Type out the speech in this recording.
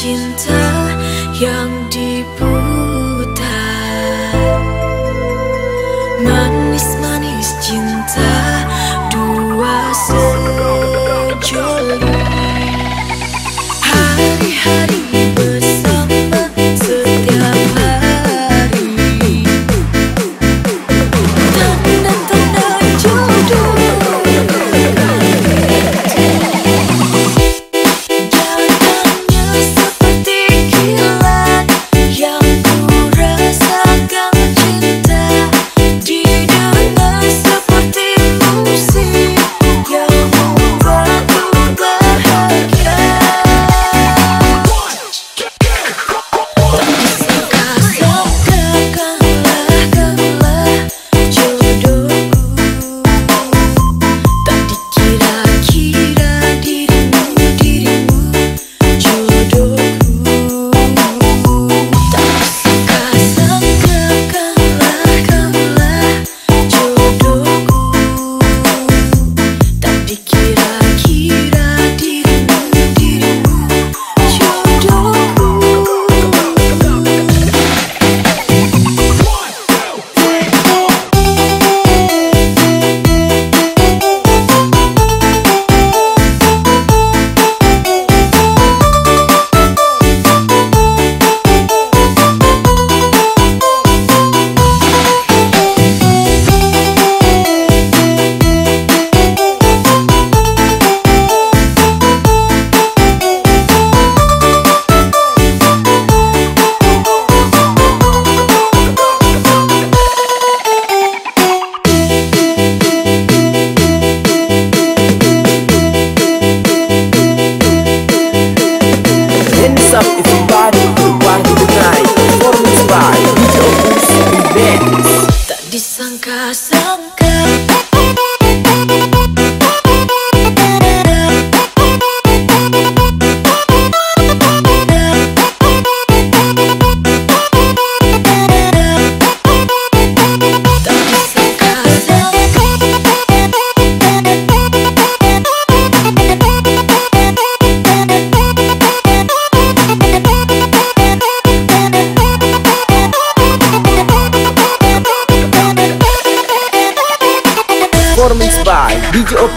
新的阳光。everybody wangi dengai Performance by disangka-sangka Видео